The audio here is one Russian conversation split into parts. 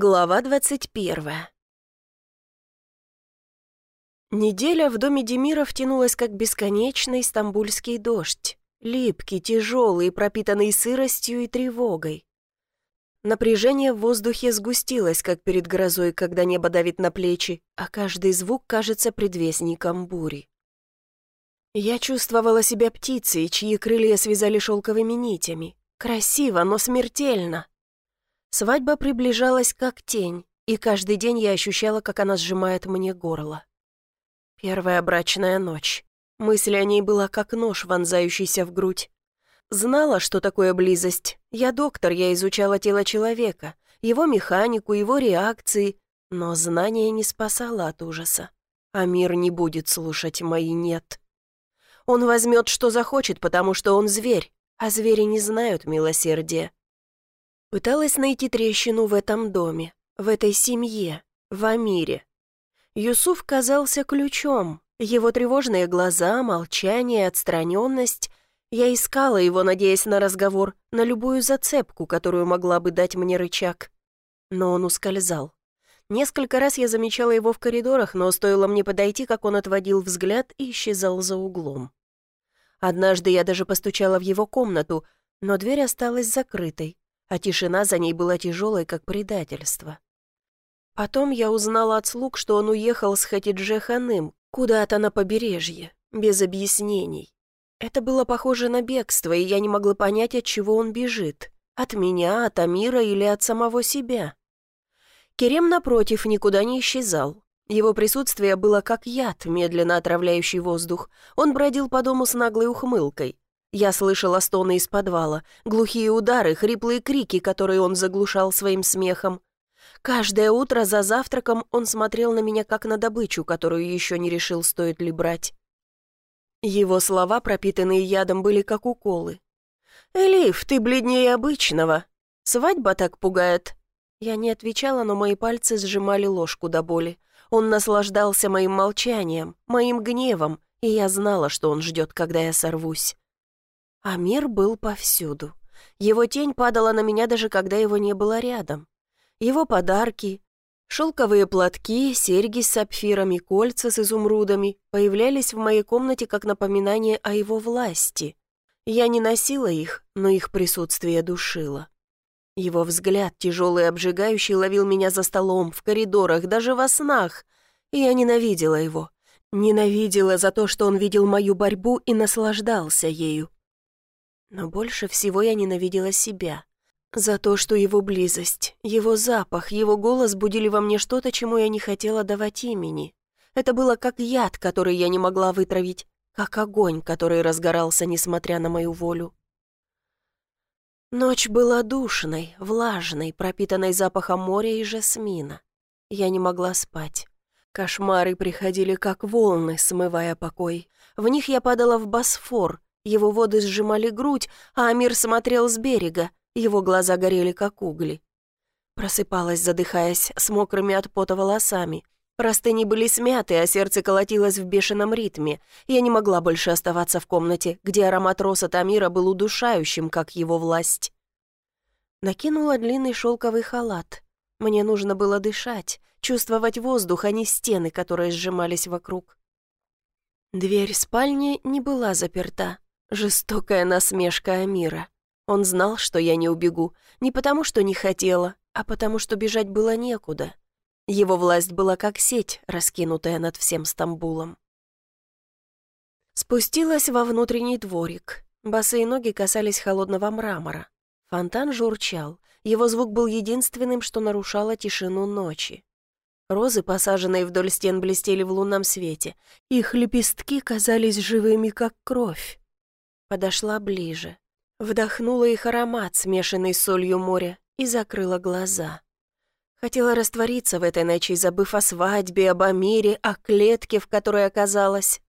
Глава 21 Неделя в доме Демиров тянулась как бесконечный стамбульский дождь, липкий, тяжелый, пропитанный сыростью и тревогой. Напряжение в воздухе сгустилось, как перед грозой, когда небо давит на плечи, а каждый звук кажется предвестником бури. Я чувствовала себя птицей, чьи крылья связали шелковыми нитями. Красиво, но смертельно. Свадьба приближалась как тень, и каждый день я ощущала, как она сжимает мне горло. Первая брачная ночь. Мысль о ней была как нож, вонзающийся в грудь. Знала, что такое близость. Я доктор, я изучала тело человека, его механику, его реакции, но знание не спасало от ужаса. А мир не будет слушать мои «нет». Он возьмет, что захочет, потому что он зверь, а звери не знают милосердия. Пыталась найти трещину в этом доме, в этой семье, в Амире. Юсуф казался ключом. Его тревожные глаза, молчание, отстраненность. Я искала его, надеясь на разговор, на любую зацепку, которую могла бы дать мне рычаг. Но он ускользал. Несколько раз я замечала его в коридорах, но стоило мне подойти, как он отводил взгляд и исчезал за углом. Однажды я даже постучала в его комнату, но дверь осталась закрытой а тишина за ней была тяжелой, как предательство. Потом я узнала от слуг, что он уехал с Хатидже Ханым, куда-то на побережье, без объяснений. Это было похоже на бегство, и я не могла понять, от чего он бежит. От меня, от Амира или от самого себя. Керем, напротив, никуда не исчезал. Его присутствие было как яд, медленно отравляющий воздух. Он бродил по дому с наглой ухмылкой. Я слышала стоны из подвала, глухие удары, хриплые крики, которые он заглушал своим смехом. Каждое утро за завтраком он смотрел на меня как на добычу, которую еще не решил, стоит ли брать. Его слова, пропитанные ядом, были как уколы. «Элиф, ты бледнее обычного. Свадьба так пугает». Я не отвечала, но мои пальцы сжимали ложку до боли. Он наслаждался моим молчанием, моим гневом, и я знала, что он ждет, когда я сорвусь. А мир был повсюду. Его тень падала на меня даже когда его не было рядом. Его подарки, шелковые платки, серьги с сапфирами, кольца с изумрудами появлялись в моей комнате как напоминание о его власти. Я не носила их, но их присутствие душило. Его взгляд, тяжелый и обжигающий, ловил меня за столом, в коридорах, даже во снах. Я ненавидела его. Ненавидела за то, что он видел мою борьбу и наслаждался ею. Но больше всего я ненавидела себя. За то, что его близость, его запах, его голос будили во мне что-то, чему я не хотела давать имени. Это было как яд, который я не могла вытравить, как огонь, который разгорался, несмотря на мою волю. Ночь была душной, влажной, пропитанной запахом моря и жасмина. Я не могла спать. Кошмары приходили как волны, смывая покой. В них я падала в Босфор, его воды сжимали грудь, а Амир смотрел с берега, его глаза горели, как угли. Просыпалась, задыхаясь, с мокрыми от пота волосами. Простыни были смяты, а сердце колотилось в бешеном ритме. Я не могла больше оставаться в комнате, где аромат роса Тамира был удушающим, как его власть. Накинула длинный шелковый халат. Мне нужно было дышать, чувствовать воздух, а не стены, которые сжимались вокруг. Дверь спальни не была заперта. Жестокая насмешка Амира. Он знал, что я не убегу, не потому, что не хотела, а потому, что бежать было некуда. Его власть была как сеть, раскинутая над всем Стамбулом. Спустилась во внутренний дворик. Босые ноги касались холодного мрамора. Фонтан журчал. Его звук был единственным, что нарушало тишину ночи. Розы, посаженные вдоль стен, блестели в лунном свете. Их лепестки казались живыми, как кровь. Подошла ближе. Вдохнула их аромат, смешанный с солью моря, и закрыла глаза. Хотела раствориться в этой ночи, забыв о свадьбе, об Амире, о клетке, в которой оказалась.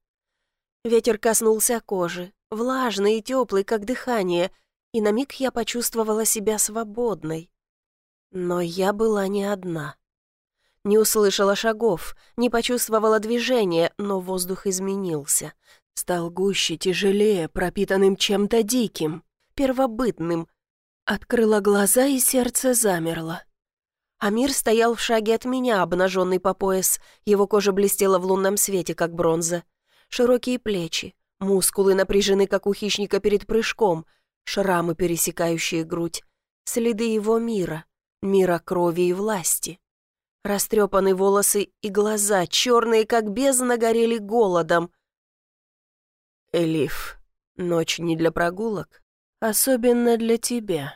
Ветер коснулся кожи, влажный и теплый, как дыхание, и на миг я почувствовала себя свободной. Но я была не одна. Не услышала шагов, не почувствовала движения, но воздух изменился. Стал гуще, тяжелее, пропитанным чем-то диким, первобытным. Открыла глаза, и сердце замерло. Амир стоял в шаге от меня, обнаженный по пояс. Его кожа блестела в лунном свете, как бронза. Широкие плечи, мускулы напряжены, как у хищника перед прыжком, шрамы, пересекающие грудь, следы его мира, мира крови и власти. Растрепаны волосы и глаза, черные, как бездна, горели голодом. «Элиф, ночь не для прогулок, особенно для тебя».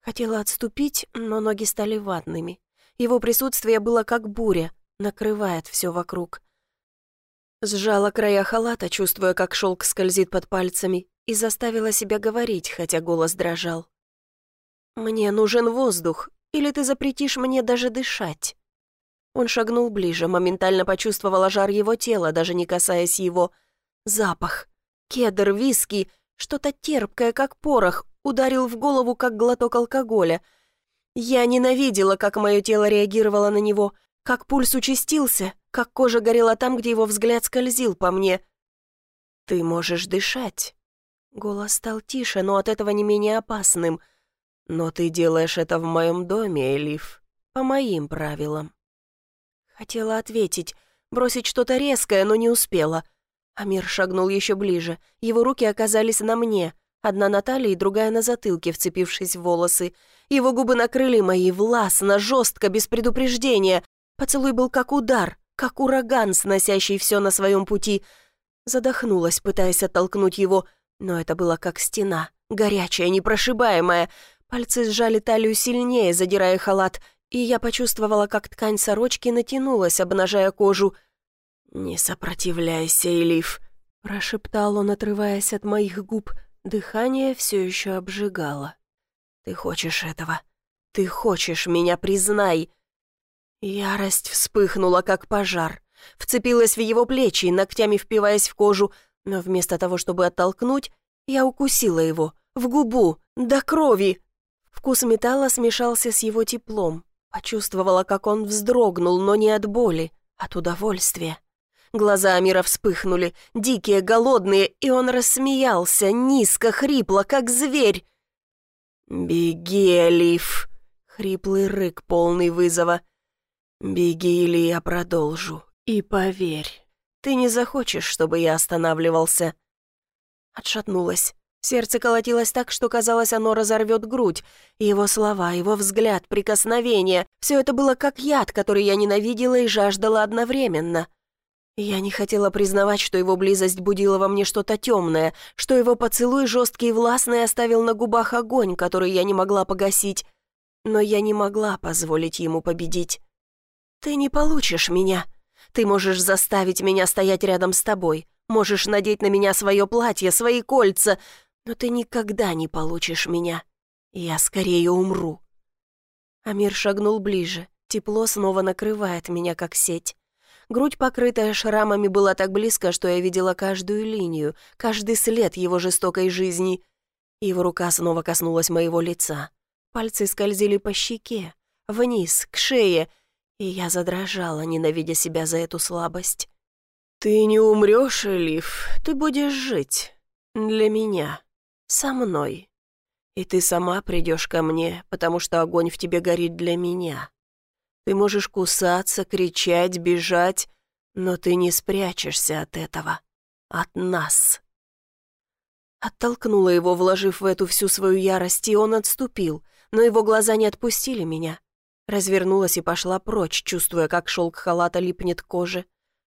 Хотела отступить, но ноги стали ватными. Его присутствие было как буря, накрывает все вокруг. Сжала края халата, чувствуя, как шелк скользит под пальцами, и заставила себя говорить, хотя голос дрожал. «Мне нужен воздух, или ты запретишь мне даже дышать?» Он шагнул ближе, моментально почувствовала жар его тела, даже не касаясь его. Запах. Кедр, виски, что-то терпкое, как порох, ударил в голову, как глоток алкоголя. Я ненавидела, как мое тело реагировало на него, как пульс участился, как кожа горела там, где его взгляд скользил по мне. «Ты можешь дышать». Голос стал тише, но от этого не менее опасным. «Но ты делаешь это в моем доме, Элиф, по моим правилам». Хотела ответить, бросить что-то резкое, но не успела. Амир шагнул еще ближе. Его руки оказались на мне — Одна на талии, другая на затылке, вцепившись в волосы. Его губы накрыли мои властно, жестко, без предупреждения. Поцелуй был как удар, как ураган, сносящий все на своем пути. Задохнулась, пытаясь оттолкнуть его, но это было как стена, горячая, непрошибаемая. Пальцы сжали талию сильнее, задирая халат, и я почувствовала, как ткань сорочки натянулась, обнажая кожу. «Не сопротивляйся, Элиф», — прошептал он, отрываясь от моих губ, — Дыхание все еще обжигало. «Ты хочешь этого? Ты хочешь меня, признай!» Ярость вспыхнула, как пожар. Вцепилась в его плечи, ногтями впиваясь в кожу, но вместо того, чтобы оттолкнуть, я укусила его, в губу, до крови. Вкус металла смешался с его теплом. Почувствовала, как он вздрогнул, но не от боли, от удовольствия. Глаза Амира вспыхнули, дикие, голодные, и он рассмеялся, низко, хрипло, как зверь. «Беги, Алиф!» — хриплый рык, полный вызова. «Беги, или я продолжу. И поверь, ты не захочешь, чтобы я останавливался». Отшатнулась. Сердце колотилось так, что казалось, оно разорвет грудь. Его слова, его взгляд, прикосновение — все это было как яд, который я ненавидела и жаждала одновременно. Я не хотела признавать, что его близость будила во мне что-то темное, что его поцелуй жесткий и властный оставил на губах огонь, который я не могла погасить. Но я не могла позволить ему победить. «Ты не получишь меня. Ты можешь заставить меня стоять рядом с тобой, можешь надеть на меня свое платье, свои кольца, но ты никогда не получишь меня. Я скорее умру». Амир шагнул ближе. Тепло снова накрывает меня, как сеть. Грудь, покрытая шрамами, была так близко, что я видела каждую линию, каждый след его жестокой жизни. Его рука снова коснулась моего лица. Пальцы скользили по щеке, вниз, к шее, и я задрожала, ненавидя себя за эту слабость. «Ты не умрешь, Элиф, ты будешь жить. Для меня. Со мной. И ты сама придешь ко мне, потому что огонь в тебе горит для меня. Ты можешь кусаться, кричать, бежать, но ты не спрячешься от этого. От нас. Оттолкнула его, вложив в эту всю свою ярость, и он отступил, но его глаза не отпустили меня. Развернулась и пошла прочь, чувствуя, как шелк халата липнет к коже.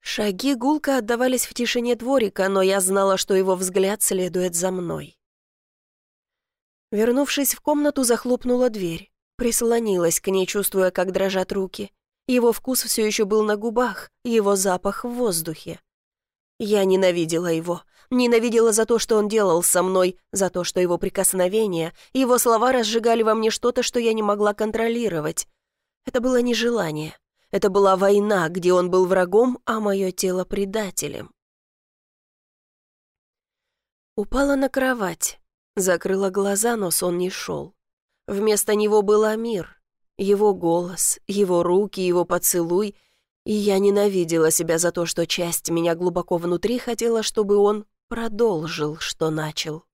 Шаги гулко отдавались в тишине дворика, но я знала, что его взгляд следует за мной. Вернувшись в комнату, захлопнула дверь. Прислонилась к ней, чувствуя, как дрожат руки. Его вкус все еще был на губах, его запах в воздухе. Я ненавидела его. Ненавидела за то, что он делал со мной, за то, что его прикосновения, его слова разжигали во мне что-то, что я не могла контролировать. Это было не желание. Это была война, где он был врагом, а мое тело предателем. Упала на кровать, закрыла глаза, но сон не шел. Вместо него был Амир. Его голос, его руки, его поцелуй. И я ненавидела себя за то, что часть меня глубоко внутри хотела, чтобы он продолжил, что начал.